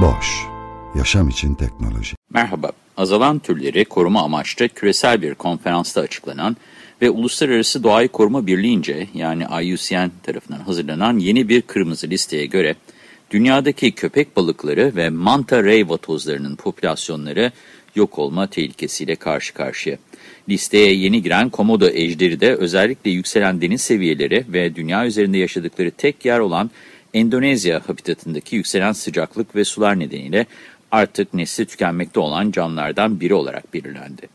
Boş, yaşam için teknoloji. Merhaba, azalan türleri koruma amaçlı küresel bir konferansta açıklanan ve Uluslararası Doğayı Koruma Birliği'nce yani IUCN tarafından hazırlanan yeni bir kırmızı listeye göre dünyadaki köpek balıkları ve manta ray vatozlarının popülasyonları yok olma tehlikesiyle karşı karşıya. Listeye yeni giren komodo ejderi de özellikle yükselen deniz seviyeleri ve dünya üzerinde yaşadıkları tek yer olan Endonezya habitatındaki yükselen sıcaklık ve sular nedeniyle artık nesli tükenmekte olan canlılardan biri olarak belirlendi.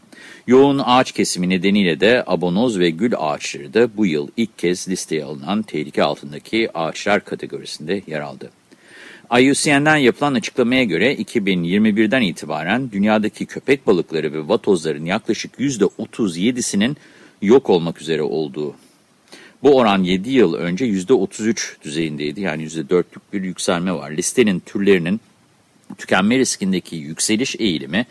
Yoğun ağaç kesimi nedeniyle de abonoz ve gül ağaçları da bu yıl ilk kez listeye alınan tehlike altındaki ağaçlar kategorisinde yer aldı. IUCN'den yapılan açıklamaya göre 2021'den itibaren dünyadaki köpek balıkları ve vatozların yaklaşık %37'sinin yok olmak üzere olduğu. Bu oran 7 yıl önce %33 düzeyindeydi yani %4'lük bir yükselme var. Listenin türlerinin tükenme riskindeki yükseliş eğilimi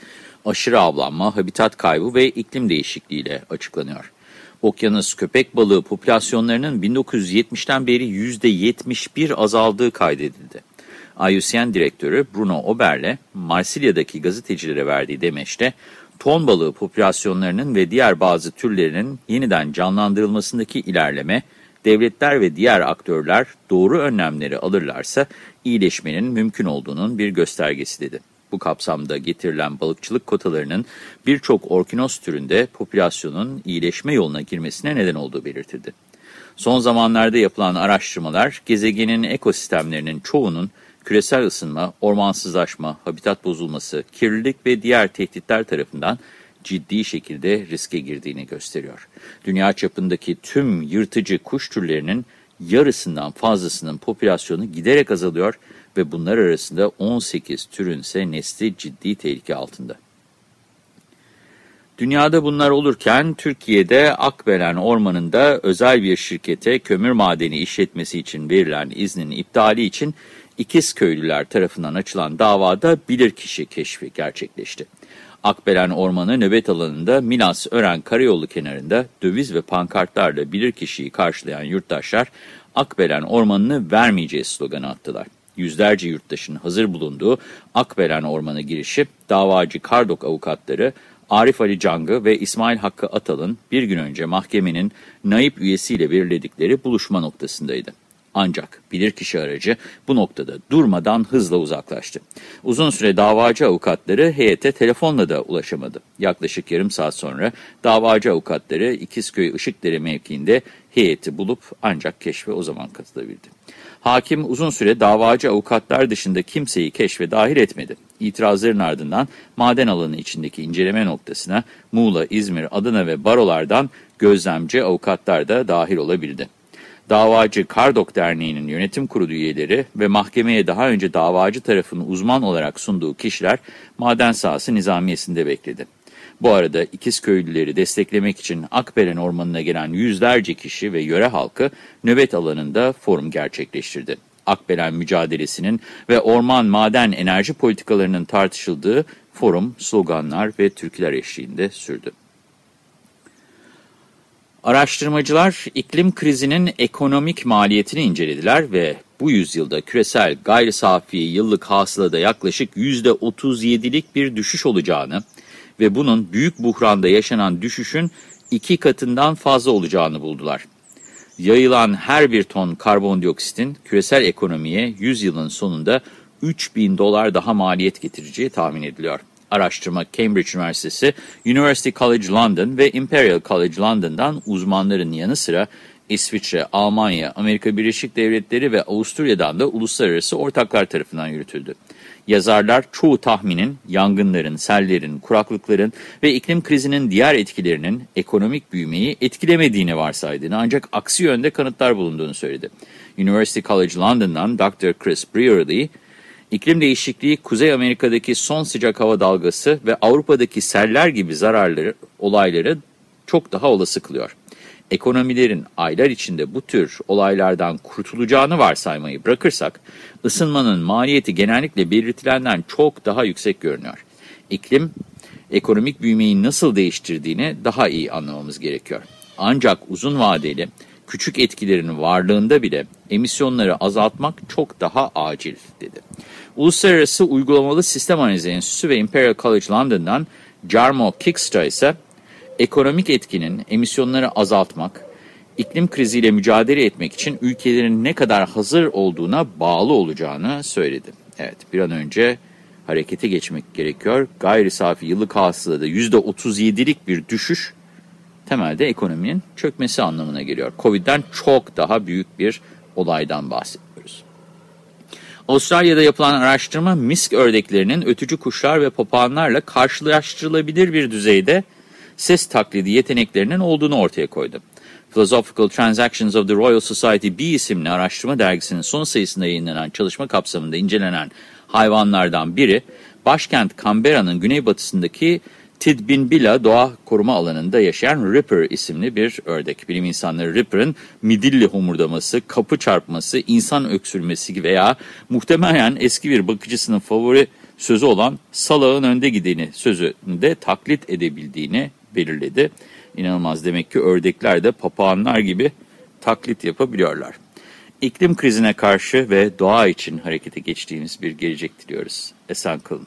aşırı avlanma, habitat kaybı ve iklim değişikliğiyle açıklanıyor. Okyanus köpek balığı popülasyonlarının 1970'ten beri %71 azaldığı kaydedildi. IUCN Direktörü Bruno Oberle, Marsilya'daki gazetecilere verdiği demeçte, ton balığı popülasyonlarının ve diğer bazı türlerinin yeniden canlandırılmasındaki ilerleme, devletler ve diğer aktörler doğru önlemleri alırlarsa iyileşmenin mümkün olduğunun bir göstergesi dedi. Bu kapsamda getirilen balıkçılık kotalarının birçok orkinos türünde popülasyonun iyileşme yoluna girmesine neden olduğu belirtildi. Son zamanlarda yapılan araştırmalar gezegenin ekosistemlerinin çoğunun küresel ısınma, ormansızlaşma, habitat bozulması, kirlilik ve diğer tehditler tarafından ciddi şekilde riske girdiğini gösteriyor. Dünya çapındaki tüm yırtıcı kuş türlerinin yarısından fazlasının popülasyonu giderek azalıyor ve bunlar arasında 18 türün ise nesli ciddi tehlike altında. Dünyada bunlar olurken Türkiye'de Akbelen Ormanı'nda özel bir şirkete kömür madeni işletmesi için verilen iznin iptali için İkizköylüler tarafından açılan davada bilirkişi keşfi gerçekleşti. Akbelen Ormanı nöbet alanında Milas-Ören Karayolu kenarında döviz ve pankartlarla bilirkişiyi karşılayan yurttaşlar Akbelen Ormanı'nı vermeyeceğiz sloganı attılar. Yüzlerce yurttaşın hazır bulunduğu Akbelen Ormanı girişi davacı Kardok avukatları Arif Ali Cangı ve İsmail Hakkı Atal'ın bir gün önce mahkemenin naip üyesiyle belirledikleri buluşma noktasındaydı. Ancak bilirkişi aracı bu noktada durmadan hızla uzaklaştı. Uzun süre davacı avukatları heyete telefonla da ulaşamadı. Yaklaşık yarım saat sonra davacı avukatları İkizköy Işıkdere mevkiinde heyeti bulup ancak keşfe o zaman katılabildi. Hakim uzun süre davacı avukatlar dışında kimseyi keşfe dahil etmedi. İtirazların ardından maden alanı içindeki inceleme noktasına Muğla, İzmir, Adana ve barolardan gözlemci avukatlar da dahil olabildi. Davacı Kardok Derneği'nin yönetim kurulu üyeleri ve mahkemeye daha önce davacı tarafının uzman olarak sunduğu kişiler maden sahası nizamiyesinde bekledi. Bu arada İkizköylüleri desteklemek için Akbelen Ormanı'na gelen yüzlerce kişi ve yöre halkı nöbet alanında forum gerçekleştirdi. Akbelen mücadelesinin ve orman, maden, enerji politikalarının tartışıldığı forum, sloganlar ve türküler eşliğinde sürdü. Araştırmacılar iklim krizinin ekonomik maliyetini incelediler ve bu yüzyılda küresel gayri safi yıllık hasılada yaklaşık %37'lik bir düşüş olacağını ve bunun büyük buhranda yaşanan düşüşün iki katından fazla olacağını buldular. Yayılan her bir ton karbondioksitin küresel ekonomiye 100 yılın sonunda 3 bin dolar daha maliyet getireceği tahmin ediliyor. Araştırma Cambridge Üniversitesi, University College London ve Imperial College London'dan uzmanların yanı sıra İsviçre, Almanya, Amerika Birleşik Devletleri ve Avusturya'dan da uluslararası ortaklar tarafından yürütüldü. Yazarlar çoğu tahminin yangınların, sellerin, kuraklıkların ve iklim krizinin diğer etkilerinin ekonomik büyümeyi etkilemediğini varsaydığını ancak aksi yönde kanıtlar bulunduğunu söyledi. University College London'dan Dr. Chris Brearley, iklim değişikliği Kuzey Amerika'daki son sıcak hava dalgası ve Avrupa'daki seller gibi zararları, olayları çok daha olası kılıyor ekonomilerin aylar içinde bu tür olaylardan kurtulacağını varsaymayı bırakırsak, ısınmanın maliyeti genellikle belirtilenden çok daha yüksek görünüyor. İklim, ekonomik büyümeyi nasıl değiştirdiğini daha iyi anlamamız gerekiyor. Ancak uzun vadeli, küçük etkilerin varlığında bile emisyonları azaltmak çok daha acil, dedi. Uluslararası Uygulamalı Sistem Analizi Enstitüsü ve Imperial College London'dan Jarmo Kikstra ise ekonomik etkinin emisyonları azaltmak, iklim kriziyle mücadele etmek için ülkelerin ne kadar hazır olduğuna bağlı olacağını söyledi. Evet bir an önce harekete geçmek gerekiyor. Gayri safi yıllık hasılada %37'lik bir düşüş temelde ekonominin çökmesi anlamına geliyor. Covid'den çok daha büyük bir olaydan bahsediyoruz. Avustralya'da yapılan araştırma misk ördeklerinin ötücü kuşlar ve papağanlarla karşılaştırılabilir bir düzeyde ses taklidi yeteneklerinin olduğunu ortaya koydu. Philosophical Transactions of the Royal Society B isimli araştırma dergisinin son sayısında yayınlanan çalışma kapsamında incelenen hayvanlardan biri, başkent Canberra'nın güneybatısındaki Tidbinbilla Doğa Koruma Alanı'nda yaşayan Ripper isimli bir ördek. Bilim insanları Ripper'ın midilli homurdaması, kapı çarpması, insan öksürmesi veya muhtemelen eski bir bakıcısının favori sözü olan salağın önde gideni sözünde taklit edebildiğini belirledi. İnanılmaz demek ki ördekler de papağanlar gibi taklit yapabiliyorlar. İklim krizine karşı ve doğa için harekete geçtiğimiz bir gelecek diliyoruz. Esen kalın.